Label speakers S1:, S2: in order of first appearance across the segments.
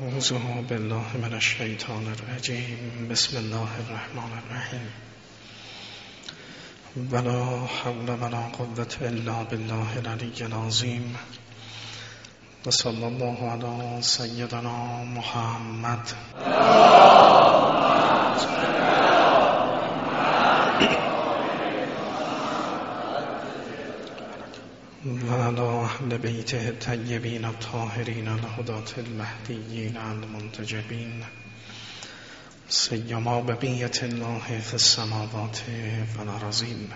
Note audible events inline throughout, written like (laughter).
S1: أعوذ بالله من الشيطان الرجيم. بسم الله الرحمن الرحيم. ولا حول ولا قوة إلا بالله العلي العظيم. وصلى الله على سيدنا محمد. وعلى أهل بيته الطيبين الطاهرين الهداة المهديين المنتجبين سيما بقية الله في السماوات والأرضين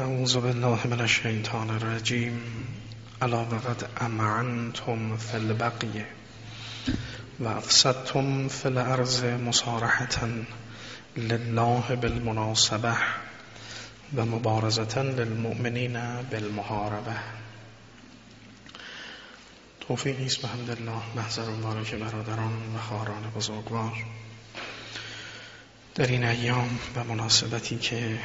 S1: أعوذ بالله من الشيطان الرجيم ألا وقد أمعنتم في البقية وأفسدتم في الأرض مصارحة لله بالمناسبة. و مبارزتا للمؤمنین بالمحاربه توفیقی است به حمدالله محضر مبارک برادران و خواهران بزرگوار. در این ایام و مناسبتی که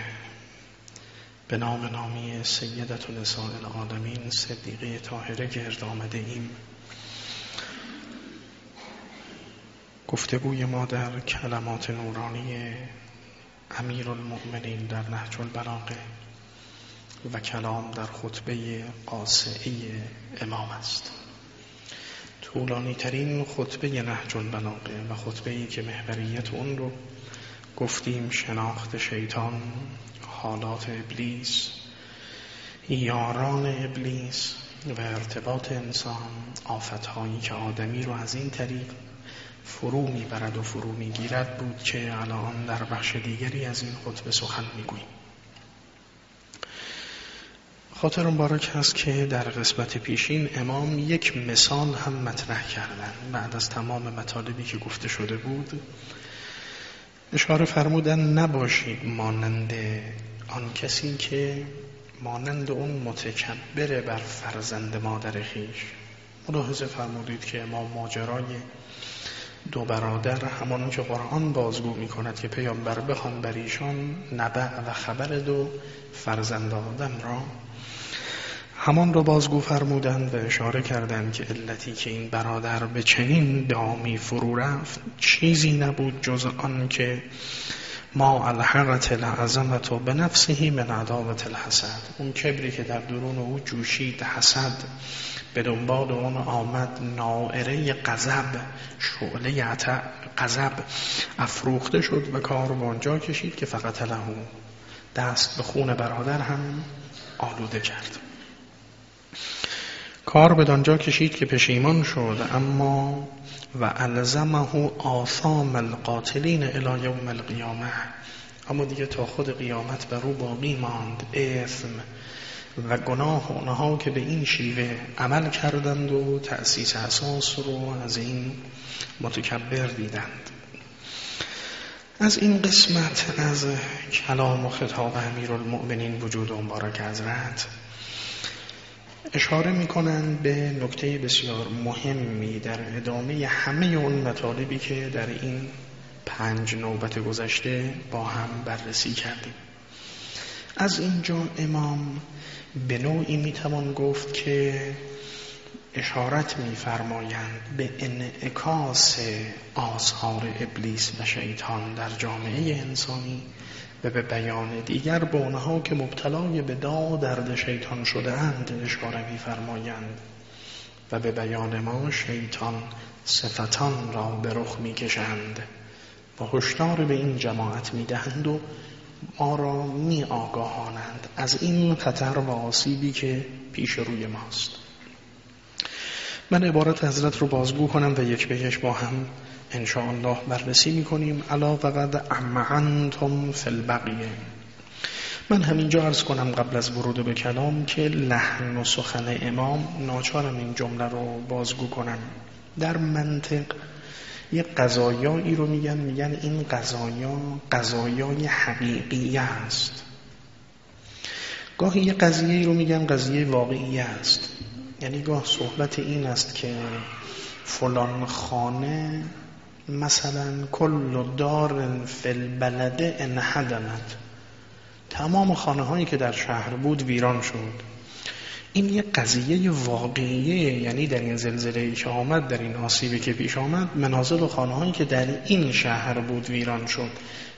S1: به نام نامی سیدت و نساء العالمین صدیقه طاهره گرد آمده ایم. گفتگوی ما در کلمات نورانی امیر المؤمنین در نهج البلاغه و کلام در خطبه قاسعه امام است. طولانی ترین خطبه نهج البلاغه و خطبه ای که محوریت اون رو گفتیم شناخت شیطان حالات ابلیس یاران ابلیس و ارتباط انسان آفتهایی که آدمی رو از این طریق فرو می‌برد و فرو می‌گیرد بود که الان در بخش دیگری از این خطبه سخن می‌گوییم. خاطر مبارک هست که در قسمت پیشین امام یک مثال هم مطرح کردن. بعد از تمام مطالبی که گفته شده بود اشاره فرمودن نباشید مانند آن کسی که مانند اون متکبره بر فرزند مادر خیش. ملاحظه فرمودید که امام ماجرای دو برادر همان که قرآن بازگو می کند که پیامبر بخوان بر ایشان نبع و خبر دو فرزند آدم را همان رو بازگو فرمودند و اشاره کردند که علتی که این برادر به چنین دامی فرو رفت چیزی نبود جز آن که ما الحقت العظمت و به نفسهی من عداوت الحسد. اون کبری که در درون او جوشید حسد به دنبال اون آمد نائره قذب شعله قذب افروخته شد و کار به آنجا کشید که فقط لهو دست به خون برادر هم آلوده کرد. کار به آنجا کشید که پشیمان شد اما و الزمه آثام القاتلین الى یوم القیامه. اما دیگه تا خود قیامت بر او باقی ماند. اسم و گناه اونها که به این شیوه عمل کردند و تأسیس اساس رو از این متکبر دیدند. از این قسمت از کلام و خطاب امیر المؤمنین وجود مبارک حضرت اشاره می‌کنند به نکته بسیار مهمی در ادامه همه اون مطالبی که در این پنج نوبت گذشته با هم بررسی کردیم. از اینجا امام به نوعی می‌توان گفت که اشارت میفرمایند به انعکاس آثار ابلیس و شیطان در جامعه انسانی و به بیان دیگر به اونها که مبتلای به دا درد شیطان شده اند اشاره میفرمایند. و به بیان ما شیطان صفتان را به رخ می‌کشند. و هشدار به این جماعت می‌دهند و ما را می آگاهانند از این خطر و آسیبی که پیش روی ماست. من عبارت حضرت رو بازگو کنم و یک به یک با هم الله بررسی می‌کنیم. علا وقد امعنتم فی البقیه. من همینجا عرض کنم قبل از ورود به کلام که لحن و سخن امام ناچارم این جمله رو بازگو کنم در منطق یه قضایایی رو میگن میگن این قضایا قضایای حقیقی است. گاهی یه قضیه رو میگن قضیه واقعی است. یعنی گاه صحبت این است که فلان خانه مثلا کل دار فی البلده انهدمت تمام خانه هایی که در شهر بود ویران شد. این یه قضیه واقعیه یعنی در این زلزله که آمد در این آسیبی که پیش آمد منازل و خانه هایی که در این شهر بود ویران شد.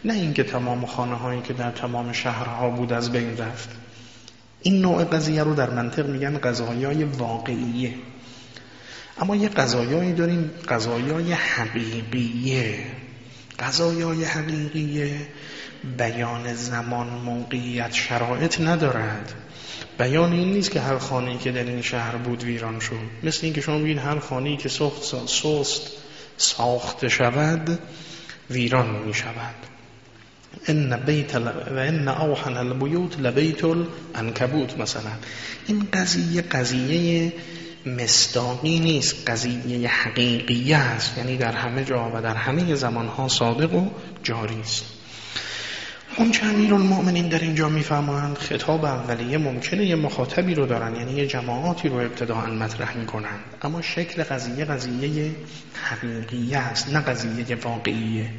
S1: نه اینکه تمام خانه هایی که در تمام شهرها بود از بین رفت. این نوع قضیه رو در منطق میگن قضایای واقعیه. اما یه قضایایی داریم قضایای حقیقیه. قضایای حقیقیه بیان زمان موقعیت شرایط ندارد. بیان این نیست که هر خانه‌ای که در این شهر بود ویران شد. مثل اینکه شما بگید هر خانه‌ای که سخت سست ساخته شود ویران می شود ان بیت و ان اوحن البیوت لبیت العنکبوت مثلا. این قضیه قضیه مصداقی نیست قضیه حقیقیه است. یعنی در همه جا و در همه زمانها صادق و جاری است اون چه المؤمنین در اینجا میفرمایند خطاب اولیه ممکنه یه مخاطبی رو دارن یعنی یه جماعاتی رو ابتداعا مطرح می‌کنن. اما شکل قضیه قضیه حقیقیه است نه قضیه واقعیه.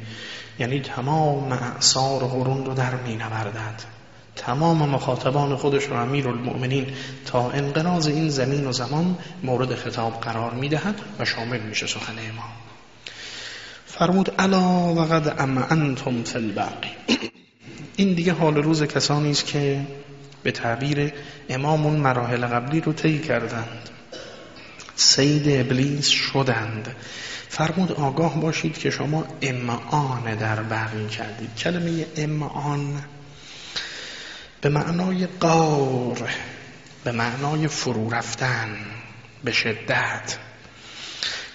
S1: یعنی تمام اعصار و قرون رو در مینوردد تمام مخاطبان خودش رو امیر المؤمنین تا انقراض این زمین و زمان مورد خطاب قرار می‌دهد و شامل میشه سخن امام. فرمود الا وقد ام انتم فی الباقی. این دیگه حال روز کسانی است که به تعبیر امام اون مراحل قبلی رو طی کردند. سید ابلیس شدند. فرمود آگاه باشید که شما امعان در بقی کردید. کلمه امعان به معنای قار به معنای فرو رفتن به شدت.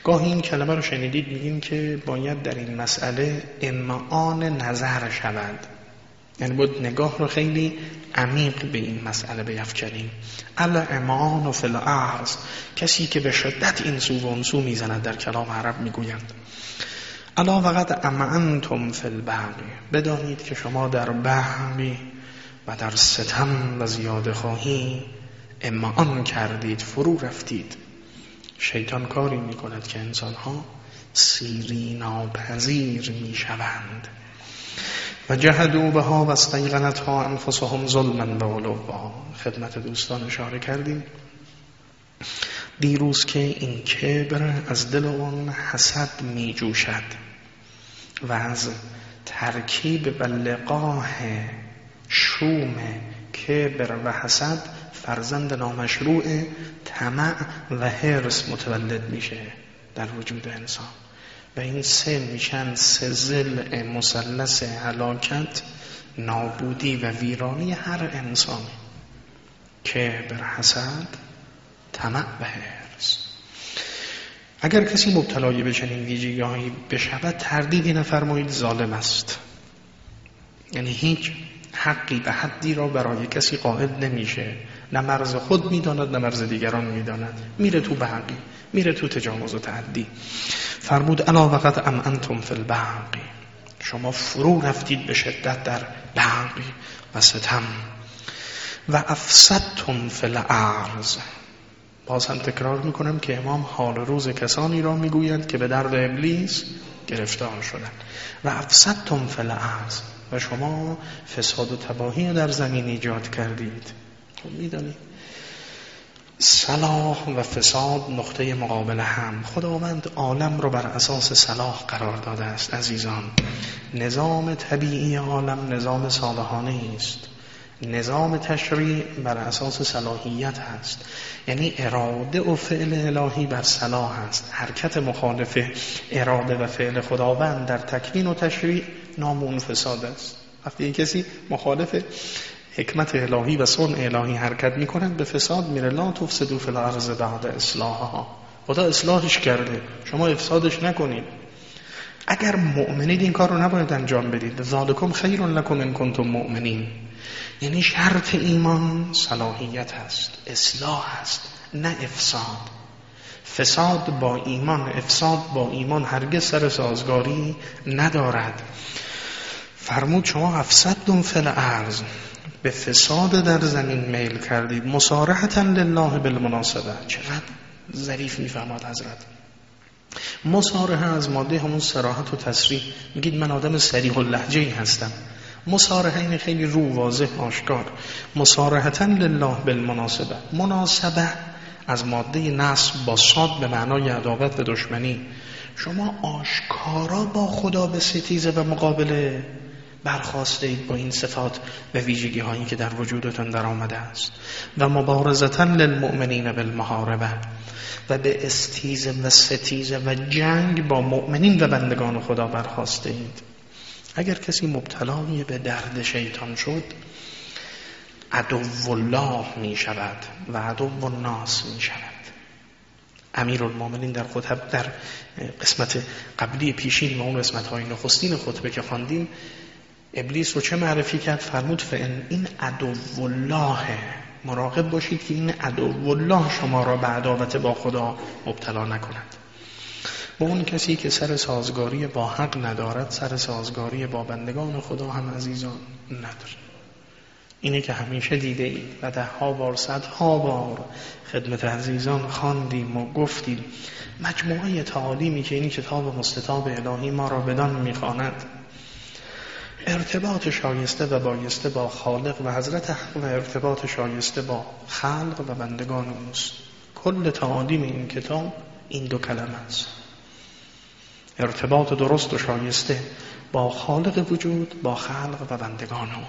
S1: گاهی این کلمه رو شنیدید میگیم که باید در این مسئله امعان نظر شود. یعنی باید نگاه رو خیلی عمیق به این مسئله بیفکنیم. الا امان و فل کسی که به شدت این سو و اون سو می‌زند در کلام عرب می‌گویند الا وقت امعنتم البغی بدانید که شما در بغی و در ستم و زیاده خواهی امان کردید فرو رفتید. شیطان کاری می‌کند که انسانها سیری ناپذیر می‌شوند. و جهدو بها و ها انفسهم ظلما و خدمت دوستان اشاره کردیم. دیروز که این کبر از دل اون حسد می جوشد و از ترکیب و لقاه شوم کبر و حسد فرزند نامشروع طمع و حرس متولد میشه در وجود انسان. و این سه میشن سه زل مسلس حلاکت نابودی و ویرانی هر انسانی که بر حسد طمع و حرس اگر کسی مبتلای به چنین ویژگیهایی بشود تردیدی نفرمایید ظالم است. یعنی هیچ حقی به حدی را برای کسی قائل نمیشه. نه مرز خود می‌داند نه مرز دیگران می‌داند. میره تو بحقی میره تو تجاوز و تعدی فرمود الا وقت ام انتم فی الباقی شما فرو رفتید به شدت در بغی و ستم. و افسدتم فی الارض. باز هم تکرار می‌کنم که امام حال روز کسانی را می‌گوید که به درد ابلیس گرفتار شدن و افسدتم فی الارض. و شما فساد و تباهی در زمین ایجاد کردید. خب می‌دانید. صلاح و فساد نقطه مقابل هم. خداوند عالم رو بر اساس صلاح قرار داده است عزیزان. نظام طبیعی عالم نظام صالحانه است. نظام تشریع بر اساس صلاحیت هست. یعنی اراده و فعل الهی بر صلاح است حرکت مخالف اراده و فعل خداوند در تکوین و تشریع نام فساد است. وقتی کسی مخالف حکمت الهی و صنع الهی حرکت می‌کنند به فساد میره. لا تفسدو فی الارض بعد اصلاحها. خدا اصلاحش کرده. شما افسادش نکنید. اگر مؤمنید این کار رو نباید انجام بدید. ذالکم خیر لکم ان کنتم مؤمنین. یعنی شرط ایمان صلاحیت هست اصلاح هست نه افساد. فساد با ایمان افساد با ایمان هرگز سر سازگاری ندارد. فرمود شما افسدتم فی الارض به فساد در زمین میل کردید. مصارحتا لله بالمناسبه. چقدر ظریف می‌فهمد حضرت. مصارحه از ماده همون سراحت و تصریح. میگید من آدم سریح و لحجه هستم. مصارحه این خیلی رو واضح آشکار. مصارحتا لله بالمناسبه. مناسبه از ماده نصب با صاد به معنای عداوت و دشمنی. شما آشکارا با خدا به ستیزه و مقابله برخواسته اید با این صفات و ویژگی هایی که در وجودتان در آمده است. و مبارزتا للمؤمنین بالمحاربه. و به استیزه و ستیزه و جنگ با مؤمنین و بندگان خدا برخواسته اید. اگر کسی مبتلای به درد شیطان شد عدو الله می شود و عدو الناس می شود. امیر المومنین در خطب در قسمت قبلی پیشین و اون قسمت های نخستین خطبه که خواندیم ابلیس رو چه معرفی کرد؟ فرمود فان این عدو الله مراقب باشید که این عدو الله شما را به عداوت با خدا مبتلا نکند. با اون کسی که سر سازگاری با حق ندارد سر سازگاری با بندگان خدا هم عزیزان نداره اینه که همیشه دیده اید و ده ها بار صد ها بار خدمت عزیزان خواندیم و گفتیم. مجموعه تعالیمی که این کتاب مستطاب الهی ما را بدان می‌خواند. ارتباط شایسته و بایسته با خالق و حضرت حق و ارتباط شایسته با خلق و بندگان اوست. کل تعالیم این کتاب این دو کلمه است. ارتباط درست و شایسته با خالق وجود با خلق و بندگان او.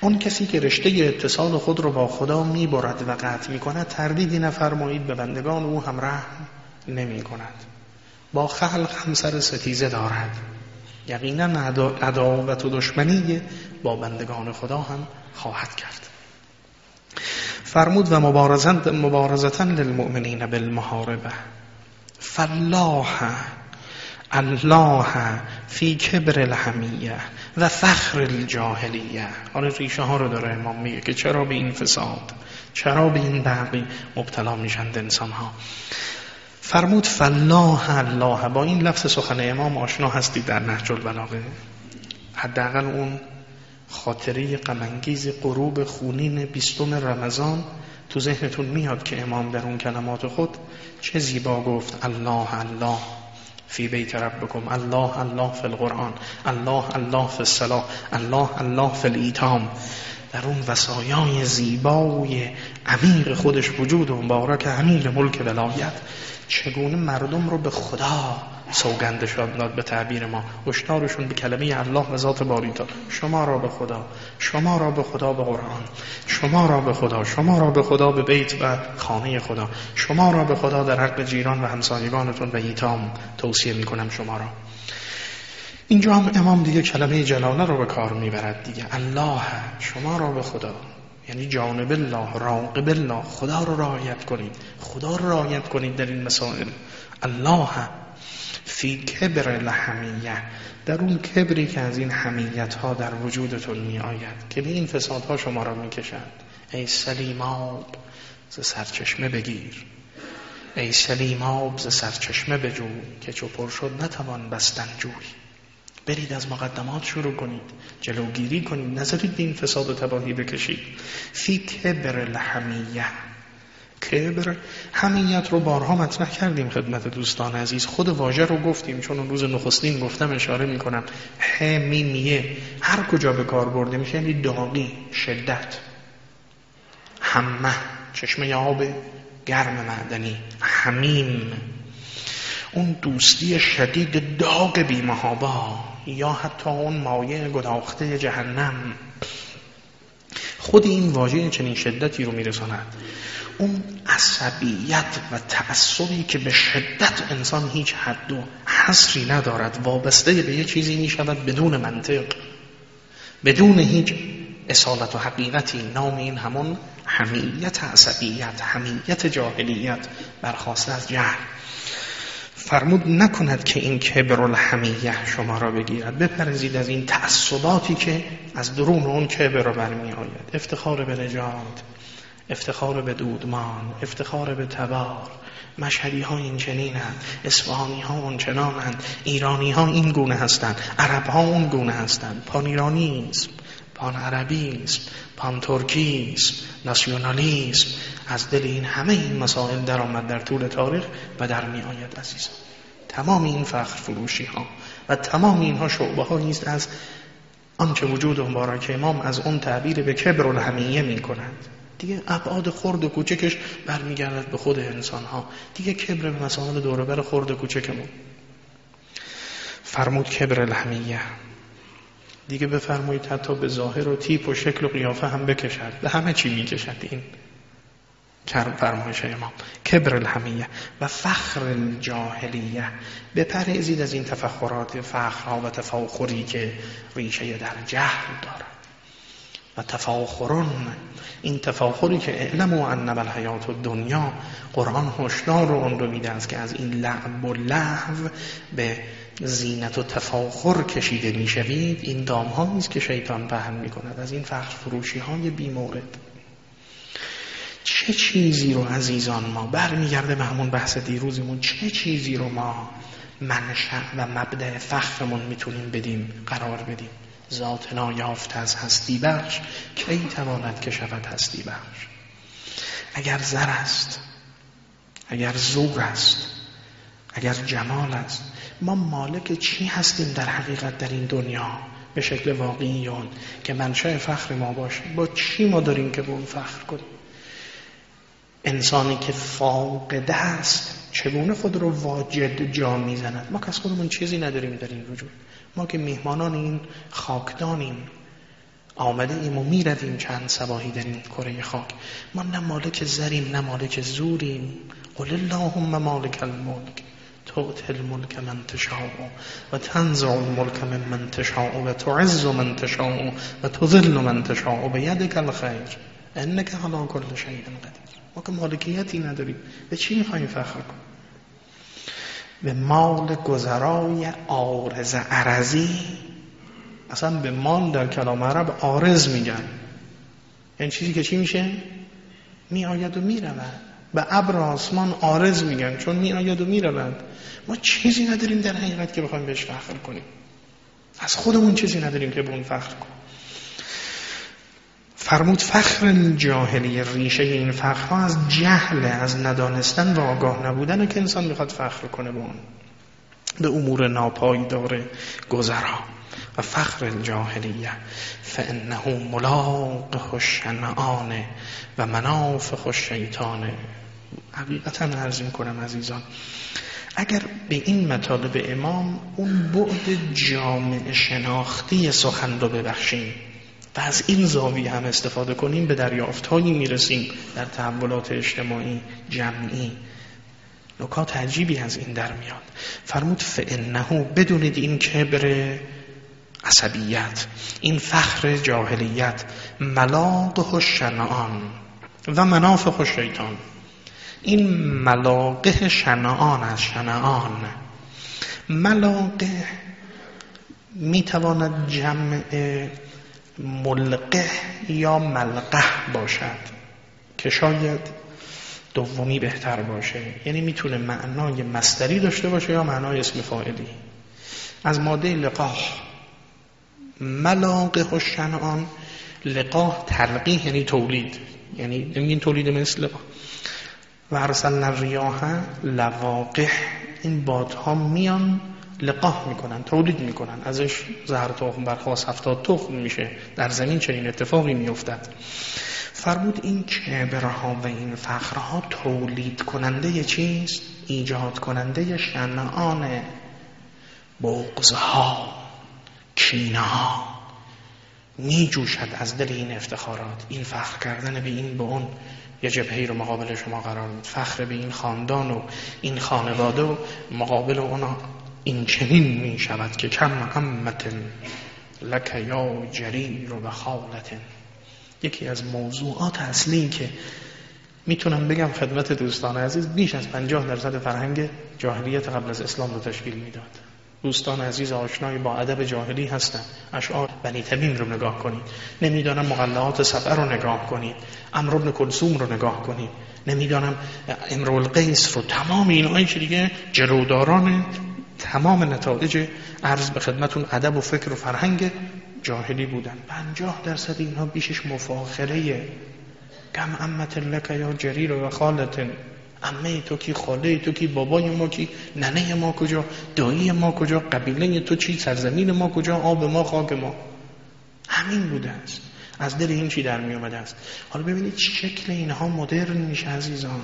S1: اون کسی که رشته اتصال خود رو با خدا می‌برد و قطع می کند تردیدی نفرمایید به بندگان او هم رحم نمی کند با خلق هم سر ستیزه دارد. یقینا عداوت و دشمنی با بندگان خدا هم خواهد کرد. فرمود و مبارزتا للمؤمنین بالمحاربه فالله الله فی کبر الحمیه و فخر الجاهلیه. حالا ریشه ها رو داره امام میگه که چرا به این فساد چرا به این بقی مبتلا میشند انسان ها فرمود فالله الله. با این لفظ سخن امام آشنا هستید در نهج البلاغه. حداقل اون خاطره غمانگیز غروب خونین بیستم رمضان تو ذهنتون میاد که امام در اون کلمات خود چه زیبا گفت الله الله. فی بیت ربکم. الله الله فی القرآن. الله الله فی الصلاة. الله الله فی الایتام. در اون وسایای زیبای عمیق خودش وجود و مبارک امیر ملک ولایت. چگونه مردم رو به خدا سوگند شد داد به تعبیر ما. هشدارشون به کلمه الله و ذات باریتا شما را به خدا. شما را به خدا به قرآن. شما را به خدا. شما را به خدا به بیت و خانه خدا. شما را به خدا در حق جیران و همسایگانتون و ایتام. توصیه می‌کنم شما را. اینجا هم امام دیگه کلمه جلاله رو به کار می‌برد دیگه. الله. شما را به خدا. یعنی جانب الله راقب الله. خدا رو رعایت کنید. خدا رو رعایت کنید در این مسائل. الله. فی کبر الحمیه در اون کبری که از این حمیت ها در وجودتون می آید که به این فسادها شما را می کشند ای سلیماب ز سرچشمه بگیر. ای سلیماب ز سرچشمه بجو که چو پر شد نتوان بستن جوی. برید از مقدمات شروع کنید جلوگیری کنید نذارید به این فساد و تباهی بکشید. فی کبر الحمیه کبر همیت رو بارها مطرح کردیم خدمت دوستان عزیز. خود واژه رو گفتیم چون روز نخستین گفتم اشاره می‌کنم. ه میمیه هر کجا به کار برده میشه یعنی داغی شدت. همه چشمه آب گرم معدنی. همیم اون دوستی شدید داغ بیمهابا. یا حتی اون مایه گداخته جهنم. خود این واژه چنین شدتی رو میرساند. اون عصبیت و تعصبی که به شدت انسان هیچ حد و حصری ندارد وابسته به یه چیزی می شود بدون منطق بدون هیچ اصالت و حقیقتی. نام این همون حمیت عصبیت حمیت جاهلیت برخواسته از جهل. فرمود نکند که این کبر الحمیه شما را بگیرد. بپرزید از این تعصباتی که از درون اون کبر را برمی آید افتخار به نجات. افتخار به دودمان افتخار به تبار. مشهدی ها این چنینند اصفهانی ها اون چنانند ایرانی ها این گونه هستند عرب ها اون گونه هستند. پان ایرانیسم پان عربیسم پان ترکیسم ناسیونالیسم. از دل این همه این مسائل در آمد در طول تاریخ و در می آید تمام این فخر فروشی ها و تمام اینها شعبه ها نیست از آنچه وجود مبارک امام از اون تعبیر به کبر الهمیه می کند دیگه ابعاد خرد و کوچکش برمیگردد به خود انسان ها دیگه کبر مسائل دوربر خرد و کوچکمون. فرمود کبر الهمیه دیگه بفرمایید حتی به ظاهر و تیپ و شکل و قیافه هم بکشد. به همه چی می‌کشد این فرمایش امام. کبر الهمیه و فخر الجاهلیه. بپرهیزید از این تفخرات فخرها و تفاخری که ریشه در جهل دارد. و تفاخرون. این تفاخری که اعلم و انم الحیات دنیا قرآن هشدار رو اون رو میده است که از این لعب و لحو به زینت و تفاخر کشیده می‌شوید. این دام ها نیست که شیطان پهن می‌کند. از این فخر فروشی های بی مورد چه چیزی رو عزیزان ما برمیگرده به همون بحث دیروزمون؟ چه چیزی رو ما منشأ و مبدع فخرمون می‌تونیم بدیم قرار بدیم؟ ذات نایافت از هستی بخش کی تواند که شود هستی بخش؟ اگر زر است اگر زور است اگر جمال است ما مالک چی هستیم در حقیقت در این دنیا؟ به شکل واقعیون که منشأ فخر ما باشه با چی ما داریم که به اون فخر کنیم؟ انسانی که فاقده است چگونه خود رو واجد جا می‌زند؟ ما کس خودمون چیزی نداریم در این وجود. ما که میهمانان این خاکدانیم. آمده ایم و می‌رویم چند سباهی در این کره خاک. ما نه مالک زریم نه مالک زوریم. قل اللهم مالک الملک توت الملک من تشاء و تنزع الملک من من تشاء و تعز من تشاء و تذل من تشاء بیدک الخیر. انک علی کل شیء قدیر. ما که مالکیتی نداریم. به چی می‌خوایم فخر کنیم؟ به مال گذرای آرز عرضی. اصلا به مال در کلام عرب آرز میگن. یعنی چیزی که چی میشه؟ می آید و می رود به ابر آسمان آرز میگن چون می آید و می رود ما چیزی نداریم در حقیقت که بخوایم بهش فخر کنیم. از خودمون چیزی نداریم که به اون فخر کنیم. فرمود فخر جاهلی ریشه این فخرها از جهل از ندانستن و آگاه نبودن که انسان می‌خواد فخر کنه به اون. به امور ناپایدار گذرا. و فخر الجاهلیه فانه ملاق الشنعان و منافخ الشیطان. حقیقتا عرض کنم عزیزان اگر به این مطالب امام اون بعد جامع شناختی سخن رو ببخشیم و از این زاویه هم استفاده کنیم به دریافت هایی می‌رسیم در تحولات اجتماعی جمعی. نکات عجیبی از این در میاد. فرمود فانه بدونید این کبر عصبیت این فخر جاهلیت ملاقه شنعان و منافق شیطان. این ملاقه شنعان از شنعان. ملاقه می‌تواند جمع ملقه یا ملقه باشد که شاید دومی بهتر باشه. یعنی می‌تونه معنای مستری داشته باشه یا معنای اسم فاعلی. از ماده لقاه ملاقه شنعان. لقاه تلقیه یعنی تولید. یعنی این تولید مثل و ارسلنا الریاح لواقح. این بادها میان لقاح می‌کنن تولید می‌کنن. ازش زهر تخم برخواست هفتاد تخم میشه. در زمین چنین اتفاقی میافتد. فرمود این کبرها و این فخرها تولید کننده چیست؟ ایجاد کننده شنعان بغزها کینه ها می جوشد از دل این افتخارات. این فخر کردن به این به اون یه جبهه رو مقابل شما قرار فخر به این خاندان و این خانواده و مقابل اونا این چنین می شود که کم امت لک یا جریر و خالت یکی از موضوعات اصلی که می‌تونم بگم خدمت دوستان عزیز بیش از پنجاه درصد فرهنگ جاهلیت قبل از اسلام رو تشکیل می‌داد. دوستان عزیز آشنایی با ادب جاهلی هستن اشعار بنی تمیم رو نگاه کنید. نمی‌دانم مقلعات سبعه رو نگاه کنید. امر ابن کلثوم رو نگاه کنید. نمی‌دانم امرو القیس رو. تمام اینهایی که دیگه جلوداران تمام نتایج عرض به خدمتون ادب و فکر و فرهنگ جاهلی بودن. پنجاه درصد اینها بیشش مفاخره کم امت لک یا جریر و خالت. امه تو کی خاله تو کی بابای ما کی ننه ما کجا دایی ما کجا قبیله تو چی سرزمین ما کجا آب ما خاک ما. همین بوده است. از دل این چی در می اومده است؟ حالا ببینید شکل اینها مدرن میشه عزیزان.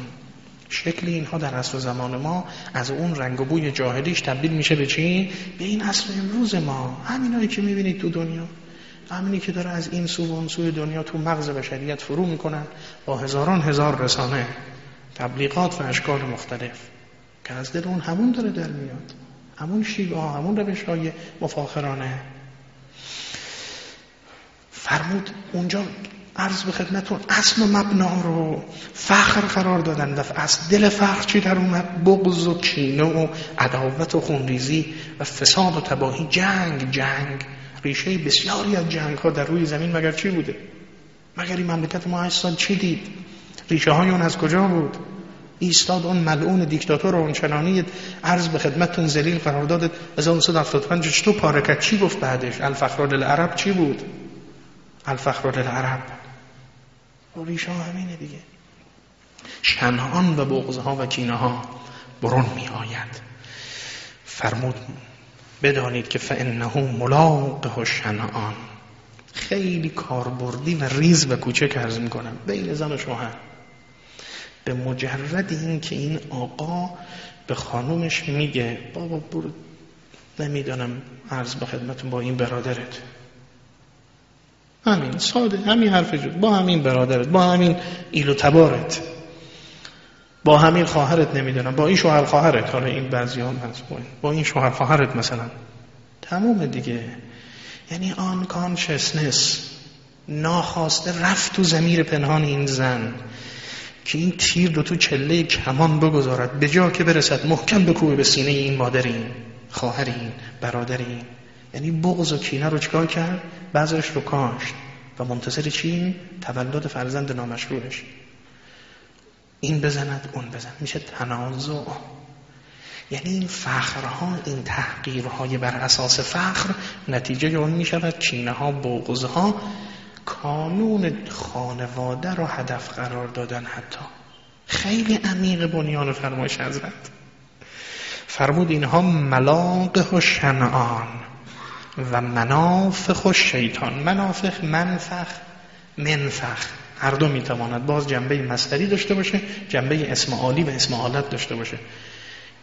S1: شکل اینها در عصر زمان ما از اون رنگ و بوی جاهلیش تبدیل میشه به چی؟ به این عصر امروز ما. همینایی که می‌بینید تو دنیا. همینی که داره از این سو و اون سوی دنیا تو مغز بشریت فرو می‌کنن با هزاران هزار رسانه تبلیغات و اشکال مختلف. که از دل اون همون داره در میاد. همون شیبه ها همون روش های مفاخرانه. فرمود اونجا عرض به خدمتون اصل و مبنا رو فخر قرار دادن. و از دل فخر چی در اومد؟ بغض و کینه و عداوت و خونریزی و فساد و تباهی. جنگ جنگ. ریشه بسیاری از جنگ ها در روی زمین مگر چی بوده؟ مگر این مملکت ما هشت سال چی دید؟ ریشه های اون از کجا بود؟ ایستاد اون ملعون دیکتاتور اون چنانی عرض به خدمتتون ذلیل قرار داد 1975 تو پاره چی گفت بعدش؟ الفخر للعرب چی بود؟ الفخر ریشه همینه دیگه. شنهان و بغضها و کینه ها برون می آید فرمود بدانید که فانه ملاقه شنعان. خیلی کاربردی و ریز و کوچک عرض می‌کنم. بین زن و شوهر. به مجرد این که این آقا به خانومش میگه بابا برو نمی‌دانم عرض به خدمتون با این برادرت. همین ساده همین حرف جود با همین برادرت با همین ایل و تبارت. با همین خواهرت نمی‌دونم. با این شوهر خواهرت. حالا این بعضی هست. با این شوهر خواهرت مثلا. تموم دیگه. یعنی آن کانشسنس ناخواسته رفت تو زمیر پنهان این زن که این تیر رو تو چله کمان بگذارد. به جا که برسد محکم بکوبه به سینه این مادرین خواهرین برادرین. یعنی بغض و کینه رو چکار کرد؟ بعضش رو کاشت. و منتظر چی؟ تولد فرزند نامشروعش. این بزند اون بزن میشه تنازع. یعنی این فخرها این تحقیرهای بر اساس فخر نتیجه اون می شود کینه ها بغض ها کانون خانواده رو هدف قرار دادن حتی. خیلی عمیق بنیان فرمایش حضرت. فرمود اینها ملاقه و شنعان. و منافخ شیطان منافخ منفخ منفخ. هر دو می‌تواند باز جنبه مستری داشته باشه جنبه اسم عالی و اسم حالت داشته باشه.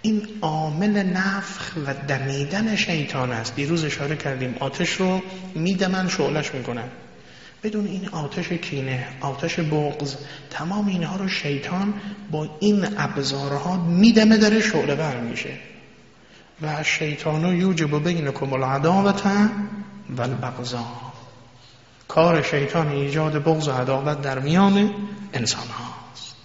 S1: این عامل نفخ و دمیدن شیطان است. دیروز اشاره کردیم آتش رو میدمن شعلش می‌کنن. بدون این آتش کینه آتش بغض تمام اینها رو شیطان با این ابزارها میدمه داره شعله بر میشه و شیطانو یوجب بینکم العداوت و البغضا کار شیطان ایجاد بغض و عداوت در میان انسان هاست.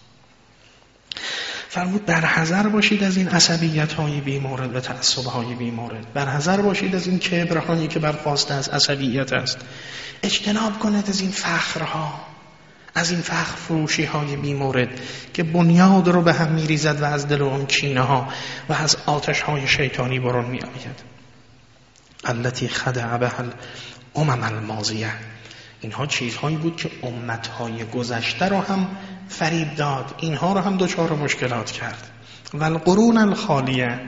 S1: فرمود بر حذر باشید از این عصبیت های بیمورد و تعصب های بیمورد بر حذر باشید از این کبرهایی که برخواسته از عصبیت است. اجتناب کنید از این فخرها. از این فخر فروشی های بیمورد که بنیاد رو به هم میریزد و از دل اون کینه ها و از آتش های شیطانی برون می آید التي خدع به الامم الماضیه. اینها چیزهایی بود که امتهای گذشته رو هم فریب داد. اینها رو هم دچار مشکلات کرد. و القرون الخالیه.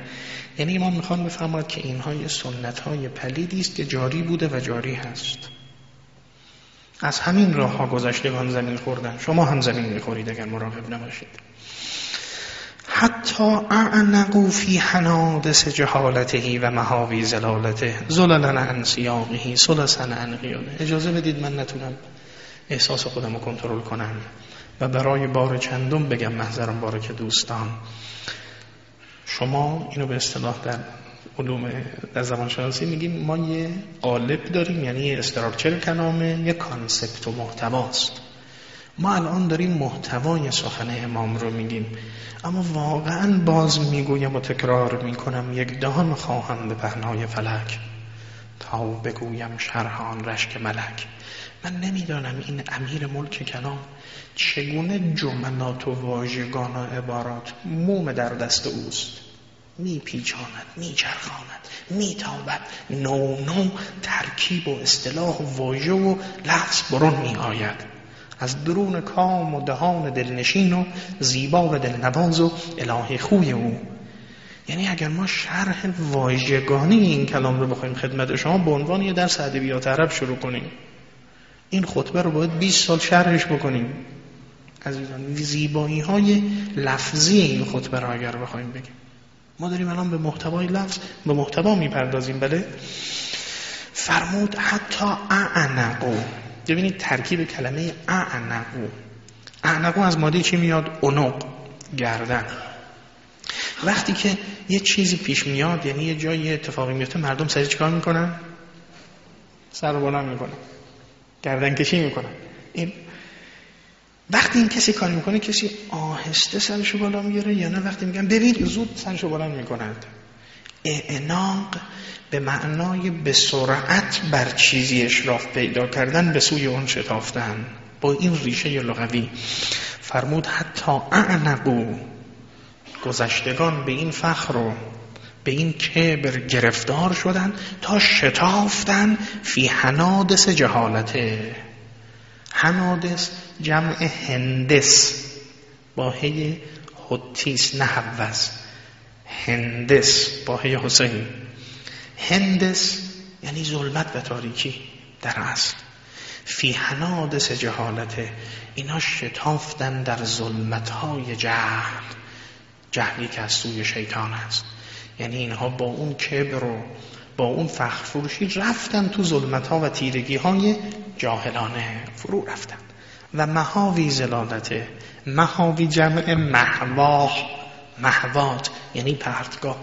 S1: یعنی ما می‌خوان بفهمد که اینها یه سنت های پلیدی است که جاری بوده و جاری هست. از همین راه ها گذشتگان زمین خوردن. شما هم زمین می‌خورید اگر مراقب نباشید. حتی اعنقو فی حنادس جهالتهی و مهاوی زلالته زللن عن سیاقهی سلسن عن اجازه بدید من نتونم احساس خودم رو کنترل کنم و برای بار چندم بگم محضرم باره که دوستان. شما اینو به اصطلاح در علوم در زبان شناسی میگیم ما یه قالب داریم یعنی یه structure کلامه یه concept و محتواست ما الان داریم محتوای سخن امام رو میگیم اما واقعا باز می‌گویم و تکرار می‌کنم یک دهان خواهم به پهنای فلک تا بگویم شرح آن رشک ملک. من نمی‌دانم این امیر ملک کلام چگونه جملات و واژگان و عبارات موم در دست اوست. میپیچاند میچرخاند میتابد. نو نو ترکیب و اصطلاح و واژه و لفظ برون میآید. از درون کام و دهان دلنشین و زیبا و دلنواز و اله خوی او. یعنی اگر ما شرح واژگانی این کلام رو بخوایم خدمت شما به عنوان یه درس ادبیات عرب شروع کنیم. این خطبه رو باید 20 سال شرحش بکنیم. عزیزان زیبایی های لفظی این خطبه رو اگر بخوایم بگیم. ما داریم الان به محتوای لفظ به محتوا می‌پردازیم بله؟ فرمود حتی اعنقو. ببینید ترکیب کلمه اعنقو. اعنقو از ماده چی میاد؟ اونق گردن. وقتی که یه چیزی پیش میاد یعنی یه جایی اتفاقی میفته مردم سری چیکار می‌کنن؟ سر رو بلند می‌کنن. گردن کشی می‌کنن. این وقتی این کسی کار می‌کنه کسی آهسته سرشو بالا می‌گیره یا نه؟ وقتی میگن ببین زود سرشو بلند می‌کنند. اعناق به معنای به سرعت بر چیزی اشراف پیدا کردن به سوی اون شتافتن. با این ریشه لغوی فرمود حتی اعنقو. گذشتگان به این فخر رو به این کبر گرفتار شدن تا شتافتن فی حنادس جهالته. حنادس جمع هندس با هی حتیس نه حوز هندس با هی حسین هندس یعنی ظلمت و تاریکی در اصل. فی حنادس جهالته اینا شتافتن در ظلمتهای جهل. جهلی که از سوی شیطان است. یعنی اینها با اون کبر و با اون فخر فروشی رفتن تو ظلمت ها و تیرگی های جاهلانه فرو رفتن. و مهاوی زلالته مهاوی جمع محواه محوات یعنی پرتگاه.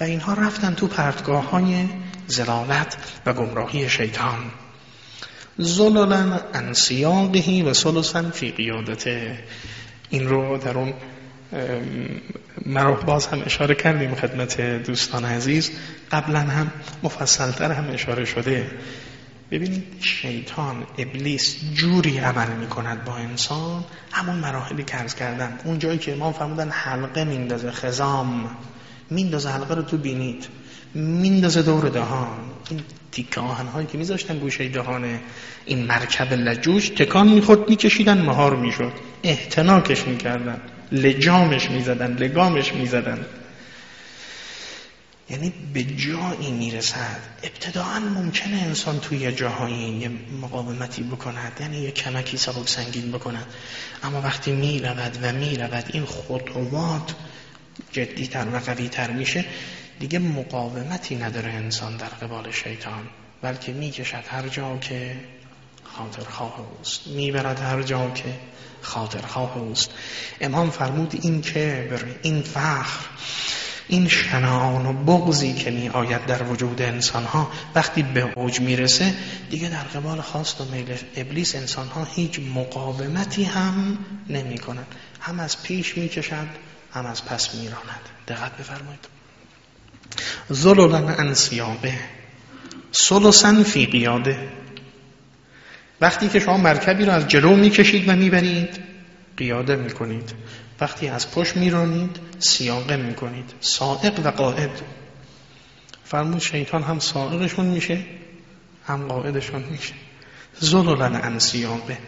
S1: و اینها رفتن تو پرتگاه های زلالت و گمراهی شیطان. زلالن انسیاقهی و سلسن فی قیادته. این رو در اون مرا باز هم اشاره کردیم خدمت دوستان عزیز. قبلا هم مفصلتر هم اشاره شده. ببینید شیطان ابلیس جوری عمل می کند با انسان. همون مراحلی که ارز کردم. اون جایی که امام فرمودن حلقه میندازه خزام. میندازه حلقه رو تو بینید. میندازه دور دهان. این تیکه هایی که میذاشتن گوشه دهان این مرکب لجوش تکان می‌خورد میکشیدن مهار می‌شد. احتناکش می‌کردن. لجامش می‌زدن لگامش می‌زدن. یعنی به جایی می‌رسد. ابتداعا ممکنه انسان توی جاهایی یه مقاومتی بکند یعنی یه کمکی سبک سنگین بکند. اما وقتی می‌رود و می‌رود این خطوات جدیتر و قویتر میشه دیگه مقاومتی نداره انسان در قبال شیطان بلکه می‌کشد هر جا که خاطر خواه اوست. می‌برد هر جا که خاطر خواه اوست. امام فرمود این که این فخر این شنان و بغزی که می آید در وجود انسان ها وقتی به اوج می‌رسه دیگه در قبال خواست و میل ابلیس انسان ها هیچ مقاومتی هم نمی کنند هم از پیش می کشند هم از پس می راند دقت بفرمایید. زلولن انسیابه سلسن فی قیاده. وقتی که شما مرکبی رو از جلو می‌کشید و می‌برید قیاده می‌کنید. وقتی از پشت میرونید سیاقه می‌کنید. سائق و قائد فرمود شیطان هم سائقشون میشه هم قائدشون میشه. زلولن ان سیاقه.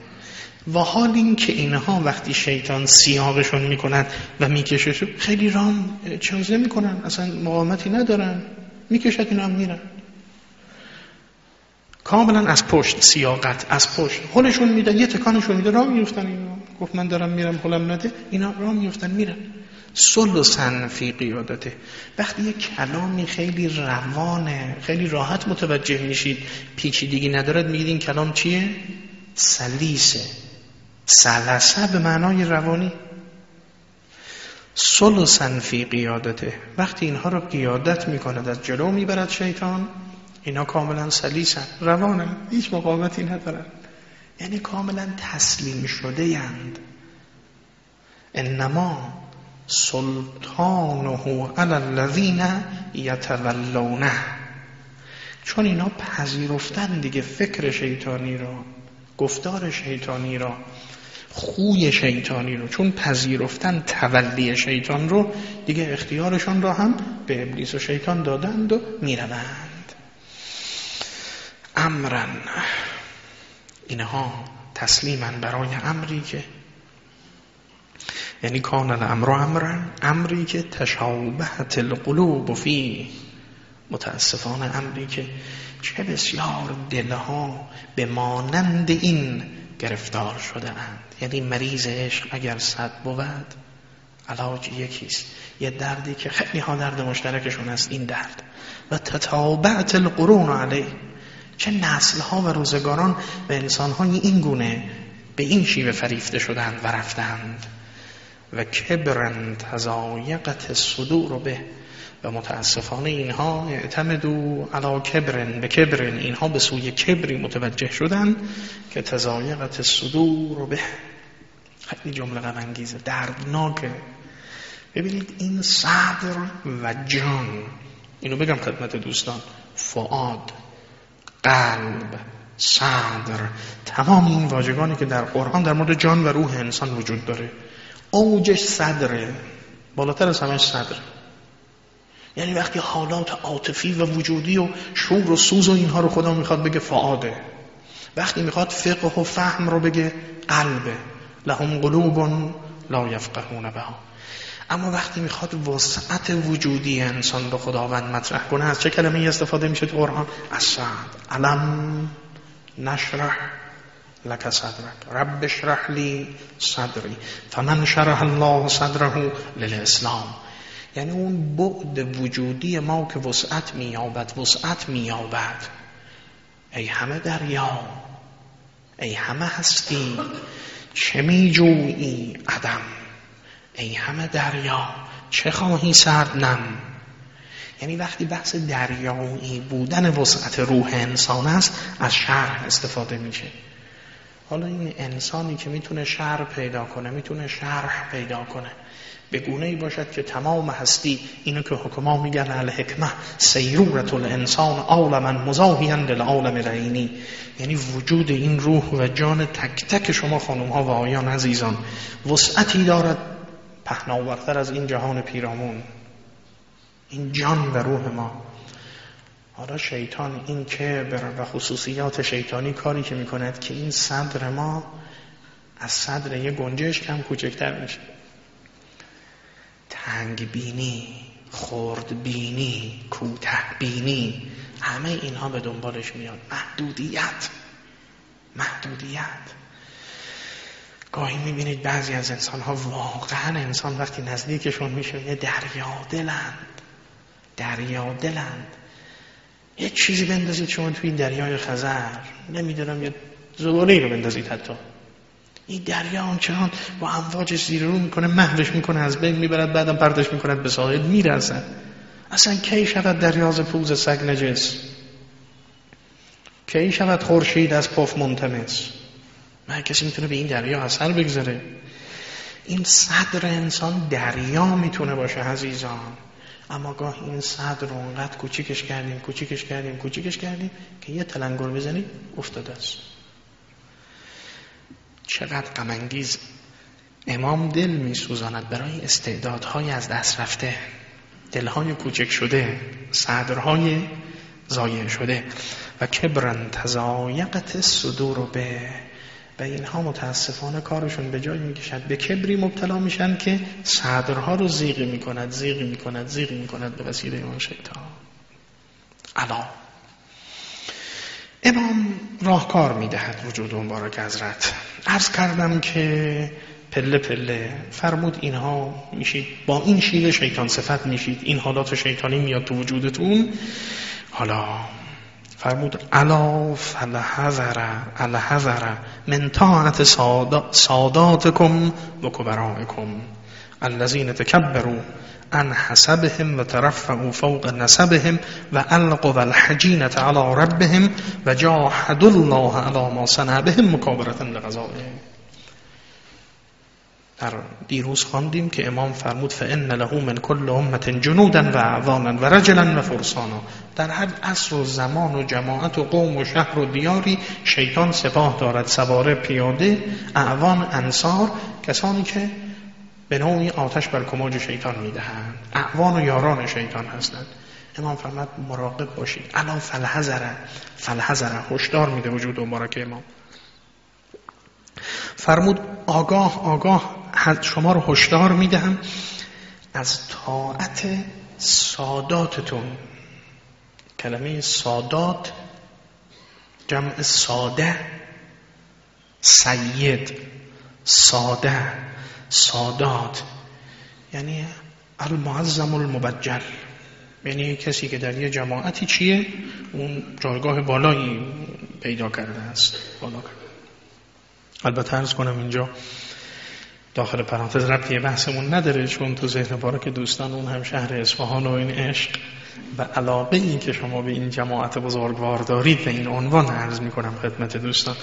S1: و حال این که اینها وقتی شیطان سیاقشون می‌کنند و میکششون خیلی رام چوزه می‌کنن اصلا مقامتی ندارن. می‌کشد اینا هم میرن کاملا از پشت سیاقت از پشت. حلشون میدن یه تکانشون میده راه میفتن اینا گفت من دارم میرم حلم نده. اینا راه میفتن میرن. سن فی قیادته وقتی یه کلامی خیلی روانه خیلی راحت متوجه میشید پیچیدگی ندارد میگید این کلام چیه؟ سلیسه. سلسه به معنای روانی. سن فی قیادته وقتی اینها رو قیادت می‌کند از جلو می‌برد شیطان. اینا کاملا سلیسن. روانن. هیچ مقاومتی ندارن. یعنی کاملا تسلیم شده یند انما سلطانه علی الذین یتولونه. چون اینا پذیرفتن دیگه فکر شیطانی را گفتار شیطانی را خوی شیطانی رو چون پذیرفتن تولی شیطان رو دیگه اختیارشان را هم به ابلیس و شیطان دادند و می‌روند. امرن. اینها تسلیمن برای امری که یعنی کان الامر امرن امری که تشابهت القلوب فی. متاسفانه امری که چه بسیار دلها به مانند این گرفتار شده اند یعنی مریض عشق اگر صد بود علاج یکیست یه دردی که خیلی ها درد مشترکشون است این درد. و تتابعت القرون علیه چه نسل ها و روزگاران به انسان های این گونه به این شیوه فریفته شدند و رفتند و کبرن تزایقت صدور به و متاسفانه اینها اعتمدو علا کبرن به کبرن. اینها به سوی کبری متوجه شدن که تزایقت صدور به. خیلی جمله غم انگیزه دردناکه. ببینید این صدر و جان. اینو بگم خدمت دوستان فعاد قلب صدر تمام این واژگانی که در قرآن در مورد جان و روح انسان وجود داره. اوجش صدره. بالاتر از همش صدره یعنی وقتی حالات عاطفی و وجودی و شور و سوز و اینها رو خدا می‌خواد بگه فعاده وقتی می‌خواد فقه و فهم رو بگه قلبه. لهم قلوب لا یفقهون بها. اما وقتی می‌خواد وسعت وجودی انسان رو خداوند مطرح کنه از چه کلمه استفاده میشه تو قرآن؟ از سعد علم نشرح لك صدرك رب اشرح لی صدری. فمن شرح الله صدره للاسلام. یعنی اون بعد وجودی ما که وسعت مییابد وسعت مییابد. ای همه دریا ای همه هستی چه میجویی عدم؟ ای همه دریا چه خواهی سرد نم؟ یعنی وقتی بحث دریایی بودن وسعت روح انسان است از شرح استفاده میشه. حالا این انسانی که می‌تونه شرح پیدا کنه می‌تونه شرح پیدا کنه. به گونه ای باشد که تمام هستی اینو که حکما میگن الحکمه سیرورت الانسان عالما مزاحیان للعالم رعینی یعنی وجود این روح و جان تک تک شما خانم ها و آیان عزیزان وسعتی دارد پهناورتر از این جهان پیرامون. این جان و روح ما. حالا شیطان این که و خصوصیات شیطانی کاری که می‌کند که این صدر ما از صدر یه گنجش کم کوچکتر میشه. تنگ بینی خرد بینی کوته بینی همه اینها به دنبالش میاد. محدودیت. محدودیت. گاهی می‌بینید بعضی از انسان ها واقعا انسان وقتی نزدیکشون میشه یه دریا دلند دریا دلند یه چیزی بندازید شما توی دریای خزر. نمی‌دونم یه زباله رو بندازید حتی. این دریا آنچنان با امواجش زیر رو می‌کنه محوش می‌کنه از بین می‌برد بعدم پرتش می‌کند به ساحل می‌رسد اصلا کی شود دریاز پوز سگ نجس؟ کی شود خورشید از پف منتمس؟ من کسی می‌تونه به این دریا اثر بگذاره. این صدر انسان دریا می‌تونه باشه عزیزان. اما گاه این صدر رو اونقدر کوچیکش کردیم کوچیکش کردیم کوچیکش کردیم که یه تلنگر بزنید افتاده است. چقدر غمانگیز. امام دل میسوزاند برای استعدادهای از دست رفته. دلهای کوچک شده صدرهای ضایع شده. و کبرن تزایقت صدور به و اینها متاسفانه کارشون به جای می‌کشد به کبری مبتلا میشن که صدرها رو زیغی می‌کند زیغی می‌کند زیغی می‌کند به وسیله اون شیطان. علا امام راهکار می‌دهد وجود مبارک حضرت. عرض کردم که پله پله فرمود اینها میشید با این شیوه شیطان صفت میشید این حالات شیطانی میاد تو وجودتون. حالا فرمود الا فلحذر الحذر من طاعت ساداتکم و کبرائکم. الذین تکبروا عن حسبهم و ترفعوا فوق نسبهم و القوا الحجینة على ربهم و جاهدوا الله على ما صنع بهم مکابرة در دیروز خواندیم که امام فرمود فان له من کل امت جنودا و اعوانا و رجلا و فرسانا. در هر عصر و زمان و جماعت و قوم و شهر و دیاری شیطان سپاه دارد سواره پیاده اعوان انصار کسانی که به نوعی آتش بر کماج شیطان می‌دهند اعوان و یاران شیطان هستند. امام فرمود مراقب باشید. الان فلحذره فلحذره هشدار میده وجود مبارک امام. فرمود آگاه آگاه شما رو هشدار می‌دهم از طاعت ساداتتون. کلمه سادات جمع ساده سید ساده سادات. یعنی المعظم المبجل. یعنی کسی که در یه جماعتی چیه؟ اون جایگاه بالایی پیدا کرده است. بالا البته ارز کنم اینجا داخل پرانتز ربطی بحثمون نداره چون تو ذهن باره که دوستان اون هم شهر اصفهان و این عشق و علاقه این که شما به این جماعت بزرگوار دارید به این عنوان عرض می کنم خدمت دوستان.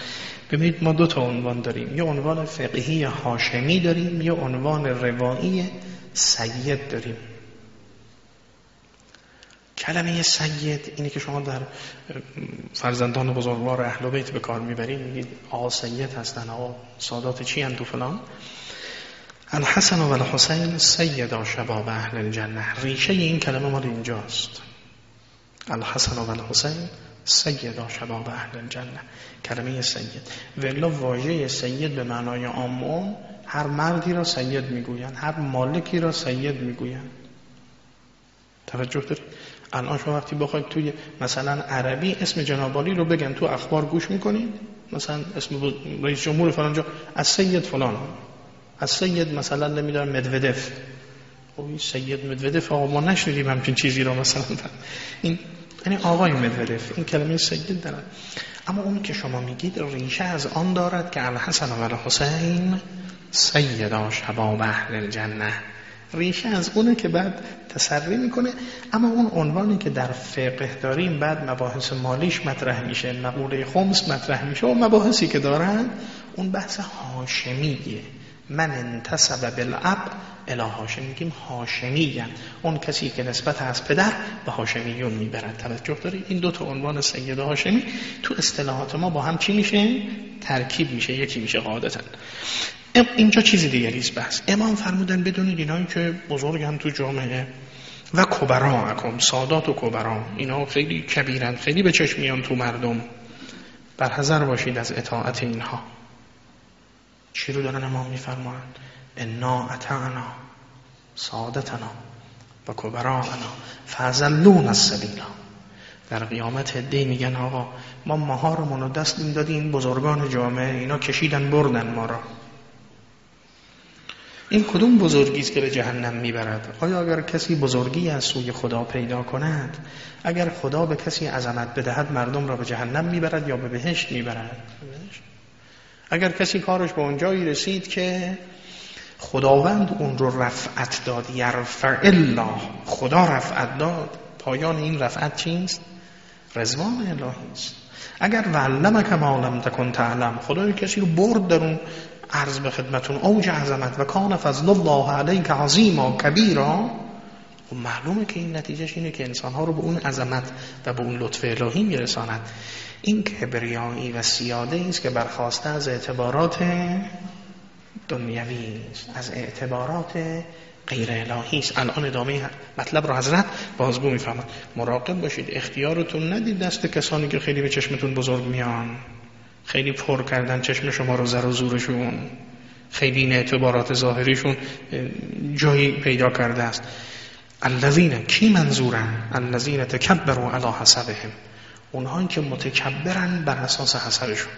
S1: ببینید ما دو تا عنوان داریم. یه عنوان فقهی هاشمی داریم یه عنوان روایی سید داریم. کلمه سید اینی که شما در فرزندان بزرگوار اهل بیت به کار می‌برید میگید آقا سید هستن آقا سادات چی تو فلان. الحسن و الحسین سیدا شباب اهل الجنه. ریشه این کلمه مال اینجاست. الحسن و الحسین سیدا شباب اهل الجنه. کلمه سید. ولا واژه سید به معنای عامون هر مردی را سید می‌گویند هر مالکی را سید می‌گویند. توجه دارید؟ الان شما وقتی بخواید توی مثلا عربی اسم جنابالی رو بگن تو اخبار گوش می‌کنید؟ مثلا اسم رئیس جمهور فلان جا از سید فلان. از سید مثلا نمی‌دونم مدودف اوی سید مدودف آقا ما نشنیدیم همچین چیزی رو مثلا. این یعنی آقای مدودف این کلمه سید دارد اما اون که شما میگید ریشه از آن دارد که الحسن و الحسین سیدا شباب اهل الجنه. ریشه از اونه که بعد تسری می‌کنه. اما اون عنوانی که در فقه داریم بعد مباحث مالیش مطرح میشه مقوله خمس مطرح میشه و مباحثی که دارن اون بحث هاشمیه. من انتصب بالعب اله هاشم میگیم هاشمی اون کسی که نسبت از پدر به هاشمیون می‌برد. توجه دارید؟ این دو تا عنوان سید هاشمی تو اصطلاحات ما با هم چی میشه؟ ترکیب میشه. یکی میشه قاعدتا اینجا چیزی دیگری است امام فرمودن بدونید اینایی که بزرگن تو جامعه و کبرا اکم سادات و کبرا. اینا خیلی کبیرن. خیلی به چشم میان تو مردم. بر حذر باشید از اطاعت اینها. چی رو دارن امام میفرمایند؟ انا اتعنا سادتنا و کبرانا فازلون السبیلا در قیامت هده میگن آقا ما مهارمون رو دست دادیم بزرگان جامعه اینا کشیدن بردن ما را این کدوم بزرگی است که به جهنم می‌برد؟ آیا اگر کسی بزرگی از سوی خدا پیدا کند اگر خدا به کسی عظمت بدهد مردم را به جهنم می‌برد یا به بهشت می‌برد؟ اگر کسی کارش به اونجایی رسید که خداوند اون رو رفعت داد یرفع الله. خدا رفعت داد. پایان این رفعت چیست؟ رزوان الهی است. اگر علمک ما لم تکن تعلم خدای کسی رو برد در اون عرض به خدمتون اوج عظمت و کان فضل الله علیک عظیما کبیرا و خب معلومه که این نتیجهش اینه که انسانها رو به اون عظمت و به اون لطف الهی میرساند. این کبریایی و سیاده است که برخواسته از اعتبارات دنیوی است از اعتبارات غیر الهی است. الان ادامه مطلب رو حضرت بازگو می‌فهمد مراقب باشید اختیارتون ندید دست کسانی که خیلی به چشمتون بزرگ میان. خیلی پر کردن چشم شما رو زر و زورشون. خیلی این اعتبارات ظاهریشون جایی پیدا کرده است. الذین کی منظورن؟ الذین تکبروا علی حسبهم. اونهایی که متکبرن بر اساس حسبشون.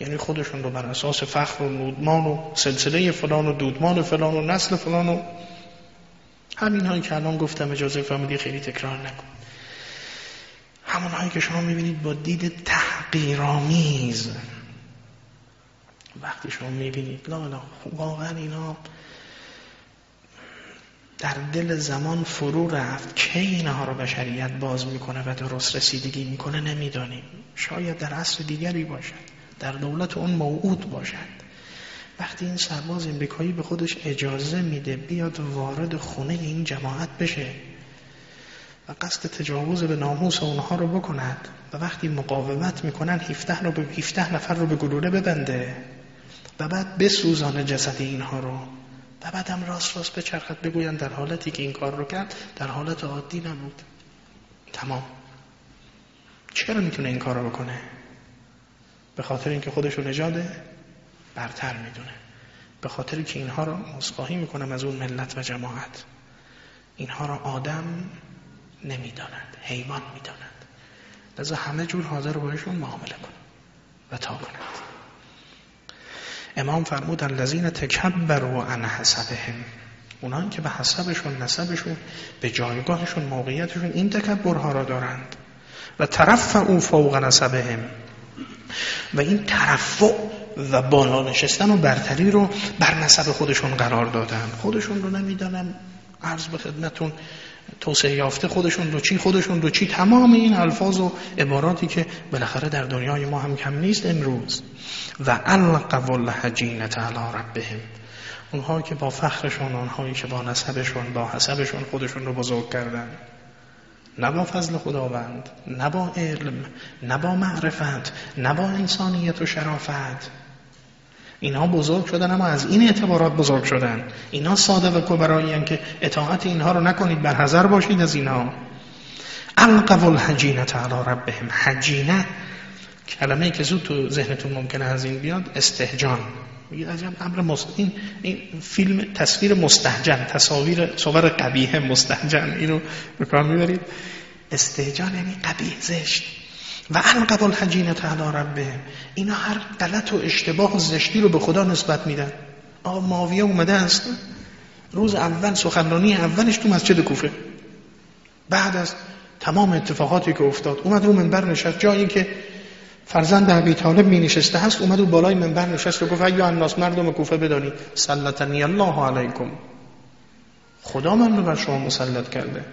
S1: یعنی خودشون رو بر اساس فخر و نودمان و سلسله فلان و دودمان فلان و نسل فلان و همین هایی که الان گفتم اجازه فهمیدی خیلی تکرار نکن. همون هایی که شما می‌بینید با دید تحقیرآمیز. وقتی شما می‌بینید لا لا واقعا اینا در دل زمان فرو رفت. کی اینها رو بشریت باز می‌کنه و درست رسیدگی می‌کنه نمی‌دانیم. شاید در عصر دیگری باشد. در دولت اون موعود باشد. وقتی این سرباز امریکایی به خودش اجازه میده بیاد وارد خونه این جماعت بشه و قصد تجاوز به ناموس اونها رو بکند و وقتی مقاومت می‌کنن 17 رو به 17 نفر رو به گلوله ببنده و بعد بسوزانه جسد اینها رو. و بعد هم راست راست بچرخد بگوین در حالتی که این کار رو کرد در حالت عادی نبود. تمام. چرا می‌تونه این کار رو بکنه به خاطر اینکه خودش رو نجاده برتر می‌دونه. به خاطر که اینها رو مصفاهی می‌کنم از اون ملت و جماعت. اینها را آدم نمی‌دانند حیوان می‌دانند لذا همه جور حاضر بایشون معامله کن و تا کند امام فرمود الذین تکبروا عن حسبهم. اونان که به حسبشون نسبشون به جایگاهشون موقعیتشون این تکبرها را دارند. و ترفع او فوق نسبهم. و این ترفع و بالا نشستن و برتری رو بر نسب خودشون قرار دادن. خودشون رو نمی‌دانم عرض به خدمتون توسعه یافته خودشون رو چی؟ خودشون رو چی؟ تمام این الفاظ و عباراتی که بالاخره در دنیای ما هم کم نیست امروز. و القوا الحجینه علی ربهم. اونها که با فخرشون اونهایی که با نسبشون با حسبشون خودشون رو بزرگ کردن. نه با فضل خداوند نه با علم نه با معرفت نه با انسانیت و شرافت. اینها بزرگ شدن اما از این اعتبارات بزرگ شدن. اینها ساده و کبرایی که اطاعت اینها رو نکنید بر حذر باشید از اینها القوا الحجینه علی ربهم. حجینه کلمه ای که زود تو ذهنتون ممکنه از این بیاد استهجان. میگه عجب امر این, این فیلم تصویر مستهجن تصاویر صور قبیه مستهجن. اینو به کار می‌برید. استهجان یعنی قبیه زشت. و القب الحجینه علی ربه. اینا هر غلط و اشتباه و زشتی رو به خدا نسبت میدن. آقا معاویه اومده است. روز اول سخنرانی اولش تو مسجد کوفه. بعد از تمام اتفاقاتی که افتاد اومد رو منبر نشست. جایی که فرزند ابی طالب می نشسته هست اومد و بالای منبر نشست و گفت یا الناس مردم کوفه بدانی سلطنی الله علیکم. خدا من رو بر شما مسلط کرده.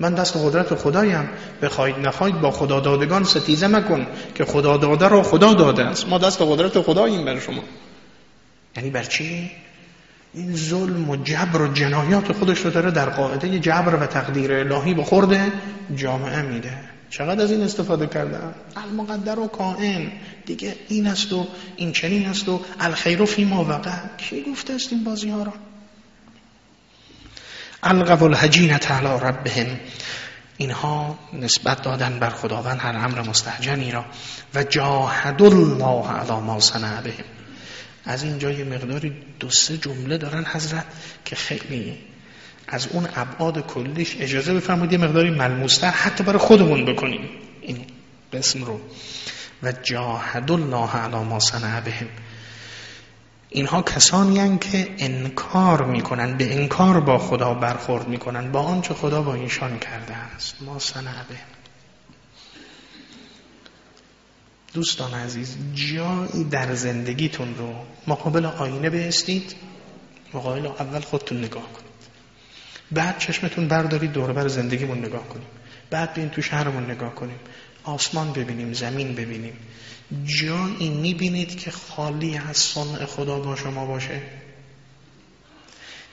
S1: من دست قدرت خدایم. بخواید نخواید با خدا دادگان ستیزه مکن که خدا داده را خدا داده است. ما دست قدرت خداییم بر شما. یعنی بر چی؟ این ظلم و جبر و جنایات خودش رو داره در قاعده جبر و تقدیر الهی به خورده جامعه میده. چقدر از این استفاده کردن؟ المقدر و کائن. دیگه این است و این چنین است و الخیر فی ما وقع. کی گفته است این بازی ها را؟ القوا الحجینه علی ربهم. اینها نسبت دادن بر خداوند هر امر مستحجنی را و جاهد الله علی ما صنع بهم. از اینجا یه مقداری دو سه جمله دارن حضرت که خیلی از اون ابعاد کلیش اجازه بفرمایید یه مقداری ملموستر حتی برای خودمون بکنیم. این قسم رو. و جاهد الله علی ما صنع بهم. اینها کسانی که انکار می‌کنن به انکار با خدا برخورد می‌کنن با آنچه خدا با ایشان کرده است. ما سنعبه دوستان عزیز جایی در زندگیتون رو مقابل آینه بهستید مقابل اول خودتون نگاه کنید. بعد چشمتون بردارید دور بر زندگیمون نگاه کنیم. بعد بین تو شهرمون نگاه کنیم. آسمان ببینیم زمین ببینیم. جایی می‌بینید که خالی از صنع خدا با شما باشه.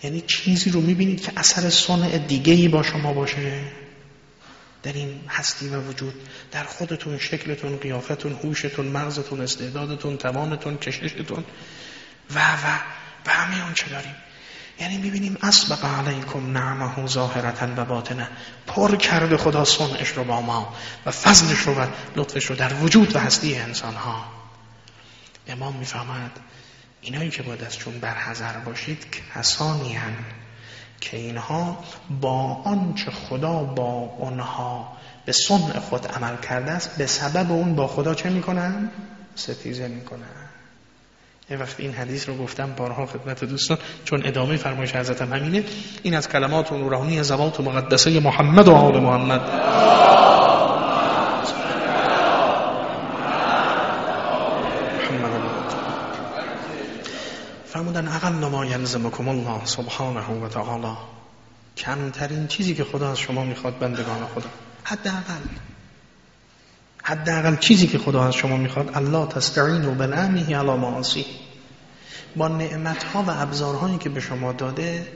S1: یعنی چیزی رو می‌بینید که اثر صنع دیگه با شما باشه. در این هستی و وجود در خودتون شکلتون قیافتون هوشتون مغزتون استعدادتون توانتون کششتون و و و همه چه داریم. یعنی می‌بینیم اسبق علیکم نعمه ظاهرتا و باطنه. پر کرده خدا صنعش رو با ما و فضلش رو و لطفش رو در وجود و هستی انسان ها امام می‌فهمد اینایی که باید از چون برحضر باشید کسانی هن که اینها با آنچه خدا با اونها به صنع خود عمل کرده است به سبب اون با خدا چه می‌کنن؟ ستیزه می‌کنن. یه وقت این حدیث رو گفتم بارها خدمت دوستان چون ادامه فرمایش حضرتم همینه. این از کلمات و نورانی زبات و مقدسه محمد و آل محمد. فرمودن اقل ما یلزمکم الله سبحانه و تعالی. کمترین چیزی که خدا از شما می‌خواد بندگان خدا. حداقل. حداقل چیزی که خدا از شما می‌خواد الله تستعین و بنعمه علی معاصی. با نعمت ها و ابزارهایی که به شما داده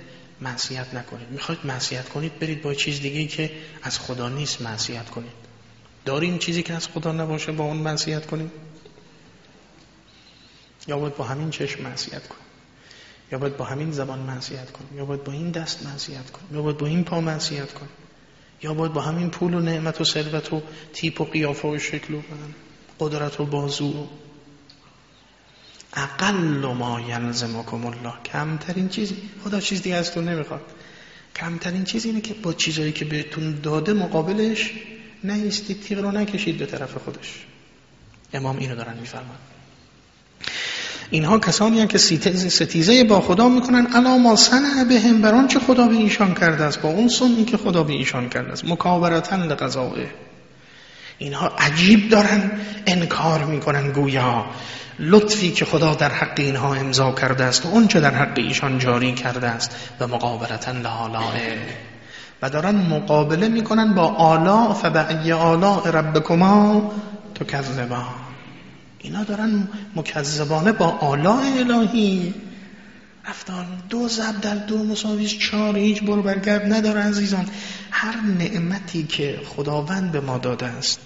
S1: معصیت نکنید. می‌خواید معصیت کنید برید با چیز دیگه که از خدا نیست معصیت کنید. داریم چیزی که از خدا نباشه با اون معصیت کنید. یا باید با همین چشم معصیت کنید. یا باید با همین زبان معصیت کنید. یا باید با این دست معصیت کنید. یا باید با این پا معصیت کنید. یا باید با همین پول و نعمت و ثروت و تیپ و قیافه و شکل و قدرت و بازو. اقل ما یلزمکم الله. کمترین چیزی خدا چیز دیگه از تو نمی‌خواد. کمترین چیزی اینه که با چیزایی که بهتون داده مقابلش نیستید تیغ رو نکشید به طرف خودش. امام اینو دارن میفرمان اینها کسانی هم که ستیزه با خدا می‌کنن. الا ما سنع بهم بران چه خدا به ایشان کرده است. با اون سنی که خدا به ایشان کرده است. مکابرتن لقضائه اینها عجیب دارن انکار می‌کنن گویا. لطفی که خدا در حق اینها امضا کرده است و اون چه در حق ایشان جاری کرده است و مقابلتن لحالائه و دارن مقابله می‌کنن با آلا فبعی آلا ربکما تو کذبان. اینا دارن مکذبانه با آلا الهی. رفتان دو زب در دو مساویز چهار هیچ برو برگرد نداره عزیزان. هر نعمتی که خداوند به ما داده است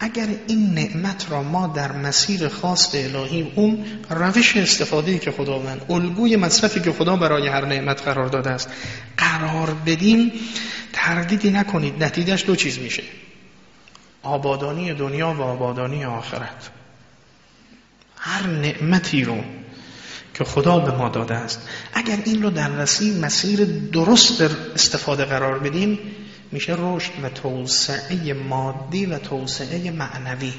S1: اگر این نعمت را ما در مسیر خاص الهی اون روش استفاده که خداوند الگوی مصرفی که خدا برای هر نعمت قرار داده است قرار بدیم تردیدی نکنید. نتیجهش دو چیز میشه. آبادانی دنیا و آبادانی آخرت. هر نعمتی رو که خدا به ما داده است. اگر این رو در رسی مسیر درست استفاده قرار بدیم میشه رشد و توسعه مادی و توسعه معنوی.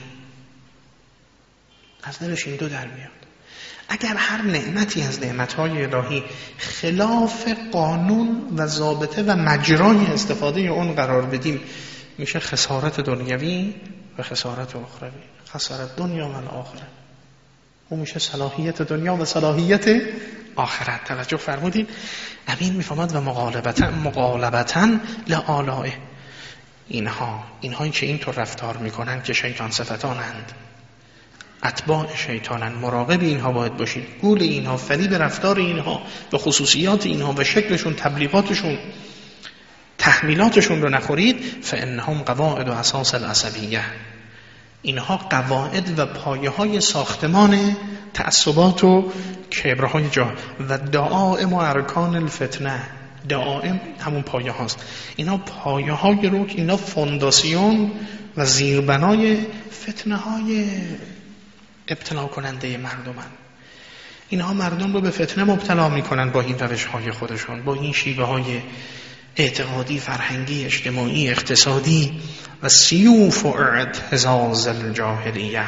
S1: از دلش این دو در میاد. اگر هر نعمتی از نعمتهای الهی خلاف قانون و ضابطه و مجرای استفاده اون قرار بدیم میشه خسارت دنیوی و خسارت اخروی. خسارت دنیا و آخرت اون میشه صلاحیت دنیا و صلاحیت آخرت. توجه فرمودین. امین می‌فهمد و مقالبتا مقالبتا لآلائه. اینها اینهایی که اینطور رفتار می‌کنن که شیطان صفتانند. اتباع شیطانن مراقب اینها باید باشید. گول اینها فریب رفتار اینها و خصوصیات اینها و شکلشون تبلیغاتشون تحمیلاتشون رو نخورید. فانهم قواعد و اساس العصبیه. اینها قواعد و پایه های ساختمان تعصبات و کبرهای جا و دعائم و ارکان الفتنه. دعائم همون پایه هاست. اینا پایه های رو اینا فونداسیون و زیربنای فتنه های ابتلا کننده مردمن اینها مردم رو به فتنه مبتلا می‌کنن با این روش های خودشون با این شیوه های اعتقادی فرهنگی اجتماعی اقتصادی و سیوف و اعتزاز الجاهلیه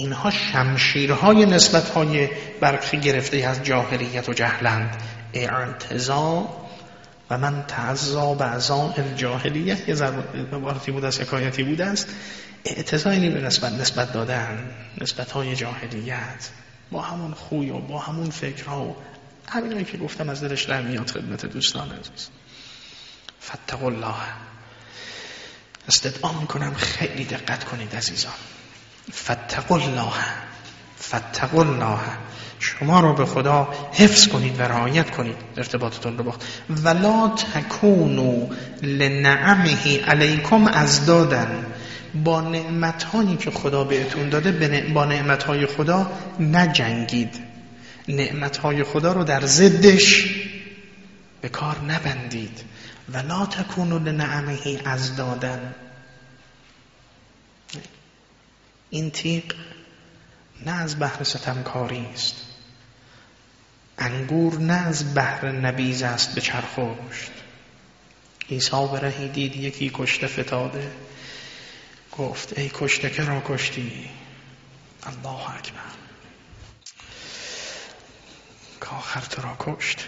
S1: اینها شمشیرهای نسبتهای برخی گرفته از جاهلیت و جهلند. اعتزا و من تعذا بعضا الجاهلیه. یه عبارتی بود از حکایتی بود است. اعتزا اینی به نسبت نسبت دادن نسبت های جاهلیت. با همون خوی و با همون فکرها و همینایی که گفتم از دلش در میاد خدمت دوستان عزیز. فتق الله. استدعا می‌کنم خیلی دقت کنید عزیزان. فتق الله. فتق الله. شما رو به خدا حفظ کنید و رعایت کنید. ارتباطتون رو با ولا تکونو لنعمه علیکم از دادن با نعمتهایی که خدا بهتون داده با نعمتهای خدا نجنگید. نعمتهای خدا رو در ضدش به کار نبندید. ولا تکونو لنعمه از دادن. این تیغ نه از بحر ستمکاری است. انگور نه از بحر نبیز است به چرخوشت عیسی برهی دید یکی کشته فتاده. گفت ای کشته که را کشتی؟ الله اکبر. آخر تو را کشت.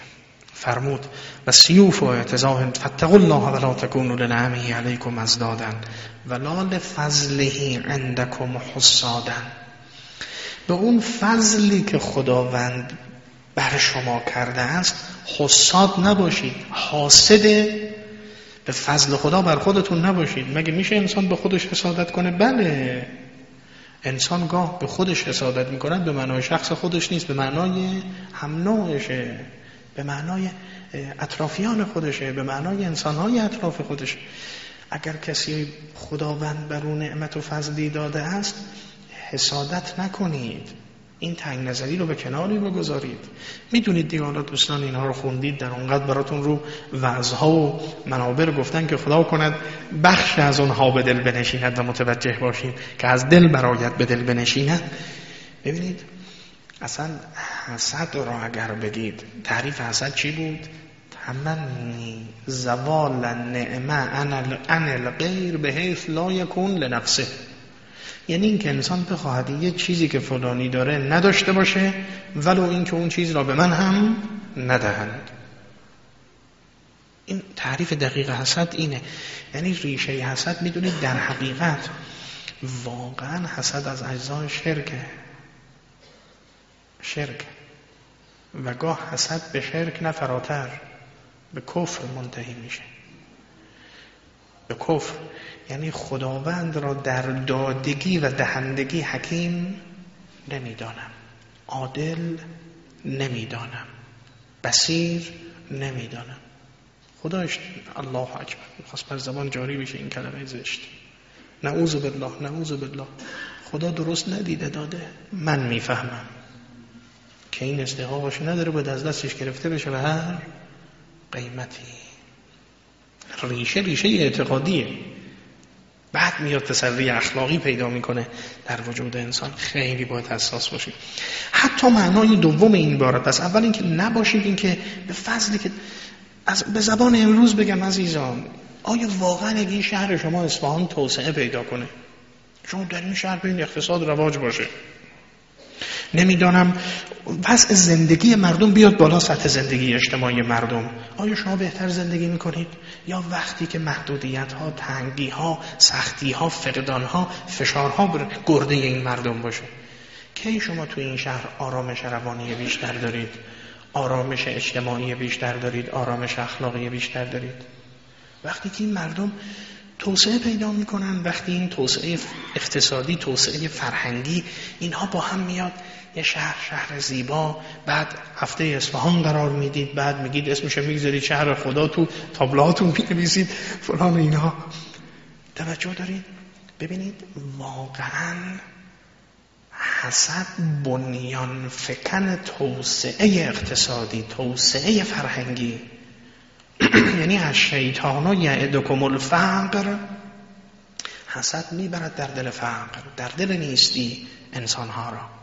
S1: فرمود و سیوف و اعتزاه فتقوا الله ولا تکونوا لنعمه علیکم از دادن ولا لفضله عندکم حسادن به اون فضلی که خداوند بر شما کرده است حساد نباشید حاسد به فضل خدا بر خودتون نباشید. مگه میشه انسان به خودش حسادت کنه؟ بله. انسان گاه به خودش حسادت می‌کنه به معنای شخص خودش نیست به معنای هم نوعشه به معنای اطرافیان خودشه به معنای انسانهای اطراف خودشه اگر کسی خداوند بر اون نعمت و فضلی داده است حسادت نکنید. این تنگ نظری رو به کناری بگذارید. می‌دونید دیگه حالا دوستان اینها رو خوندید در اونقدر براتون رو وعظها و منابر گفتن که خدا کند بخش از اونها به دل بنشیند و متوجه باشید که از دل برایت به دل بنشیند. ببینید اصلا حسد را اگر بگید تعریف حسد چی بود؟ همنی زوال نعمه ان الغیر به حیث لا یکون لنفسه. یعنی اینکه انسان بخواهد یه چیزی که فلانی داره نداشته باشه ولو اینکه اون چیز را به من هم ندهند. این تعریف دقیق حسد اینه. یعنی ریشه حسد می‌دونید در حقیقت واقعا حسد از اجزای شرکه. شرک و گاه حسد به شرک نفراتر به کفر منتهی میشه. به کفر. یعنی خداوند را در دادگی و دهندگی حکیم نمی‌دانم. عادل نمی‌دانم. بسیر نمی‌دانم. خداش الله اکبر. می‌خواست بر زبان جاری بشه این کلمه زشت. نعوذ بالله نعوذ بالله. خدا درست ندیده داده. من می‌فهمم که این استحقاقش نداره باید از دستش گرفته بشه به هر قیمتی ریشه ریشه اعتقادیه. بعد میاد تسلی اخلاقی پیدا می‌کنه در وجود انسان. خیلی باید حساس باشید حتی معنای دوم این عبارت پس اول اینکه نباشید اینکه به فضلی که از به زبان امروز بگم عزیزان آیا واقعا این شهر شما اصفهان توسعه پیدا کنه؟ شما در این شهر این اقتصاد رواج باشه. نمی‌دانم. وضع زندگی مردم بیاد بالا سطح زندگی اجتماعی مردم. آیا شما بهتر زندگی می‌کنید؟ یا وقتی که محدودیت ها تنگی ها سختی ها فقدان ها فشارها بر گرده این مردم باشه؟ کی شما تو این شهر آرامش روانی بیشتر دارید؟ آرامش اجتماعی بیشتر دارید؟ آرامش اخلاقی بیشتر دارید؟ وقتی که این مردم توسعه پیدا می‌کنن. وقتی این توسعه اقتصادی توسعه فرهنگی اینها با هم میاد. یه شهر شهر زیبا. بعد هفته اصفهان قرار می‌دید. بعد میگید اسمش می‌گذارید. شهر خدا تو تابلوهاتون می‌نویسید. فلان اینها. توجه دارید؟ ببینید واقعا حسد بنیان فکن توسعه اقتصادی توسعه فرهنگی (clears throat) یعنی از شیطان یعدکم الفقر. حسد می‌برد در دل فقر. در دل نیستی انسانها را.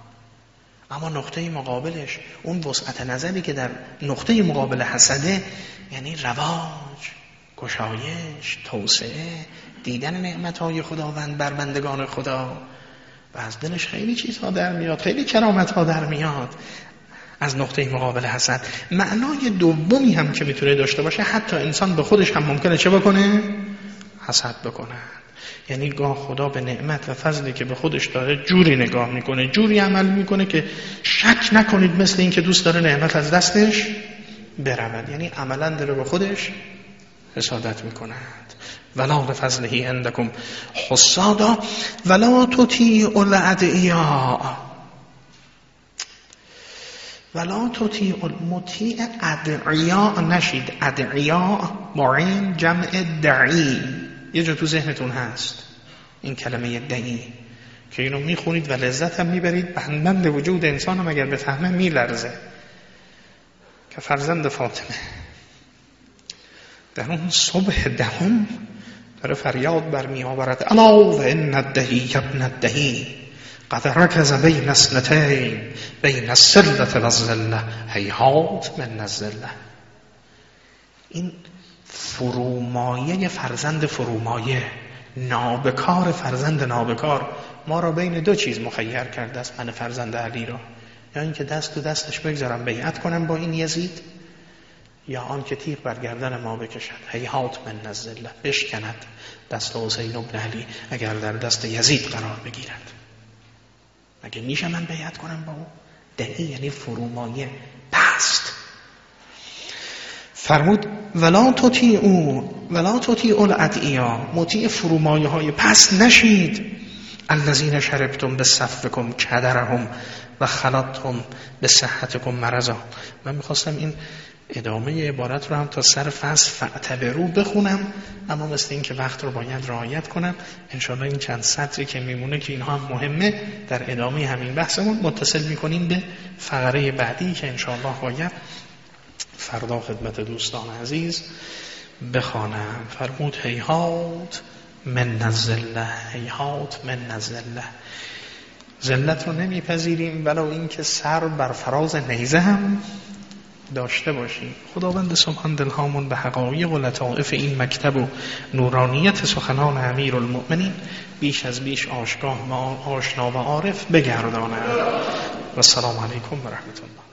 S1: اما نقطه مقابلش اون وسعت نظری که در نقطه مقابل حسده یعنی رواج گشایش توسعه دیدن نعمتهای خداوند بر بندگان خدا. و از دلش خیلی چیزها در میاد خیلی کرامت ها در میاد. از نقطه مقابل حسد. معنای دومی هم که می‌تونه داشته باشه حتی انسان به خودش هم ممکنه چه بکنه؟ حسد بکنه. یعنی گاه خدا به نعمت و فضلی که به خودش داره جوری نگاه می‌کنه جوری عمل می‌کنه که شک نکنید مثل این که دوست داره نعمت از دستش برود. یعنی عملا داره به خودش حسادت می‌کند. ولا لفضله عندكم حسادا ولا تطیع الادعیا ولا تطیع مطیع ادعیا نشید ادعیا معین جمع دعی یه جا تو ذهنتون هست این کلمه دعی که اینو می‌خونید و لذت هم می‌برید. بندند وجود انسان هم اگر بفهمه میلرزه. که فرزند فاطمه. در اون صبح دهم داره فریاد برمی آورد الا و ان الدهی ابن الدهی. قد رکز بین اسنتین بین السلت و الظله هیهات من الظله این فرومایه فرزند فرومایه نابکار فرزند نابکار. ما را بین دو چیز مخیر کرده است من فرزند علی را. یا اینکه دست تو دستش بگذارم بیعت کنم با این یزید یا آن که تیغ برگردن ما بکشد. هیهات من نزله بشکند دست حسین ابن علی اگر در دست یزید قرار بگیرد. مگه میشه من بیعت کنم با او دهی یعنی فرومایه پست. فرمود ولا توتی او ولا توتی اول ادعیا مطیع فرومایه های پست نشید. الذین شربتم به کدرهم و خلطتم به صحتکم من می‌خواستم این ادامه عبارت رو هم تا سر فصل فعتبرو بخونم اما مثل این که وقت رو باید رعایت کنم انشاءالله این چند سطری که میمونه که اینها هم مهمه در ادامه همین بحثمون متصل می‌کنیم به فقره بعدی که انشاءالله باید فردا خدمت دوستان عزیز بخوانم. فرمود هیهات من نزله هیهات من نزله. ذلت رو نمیپذیریم ولو اینکه سر بر فراز نیزه هم داشته باشیم خداوند سبحان دلهامون به حقایق و لطائف این مکتب و نورانیت سخنان امیر المؤمنین بیش از بیش آشگاه آشنا و عارف بگردانند. و السلام علیکم و رحمت الله.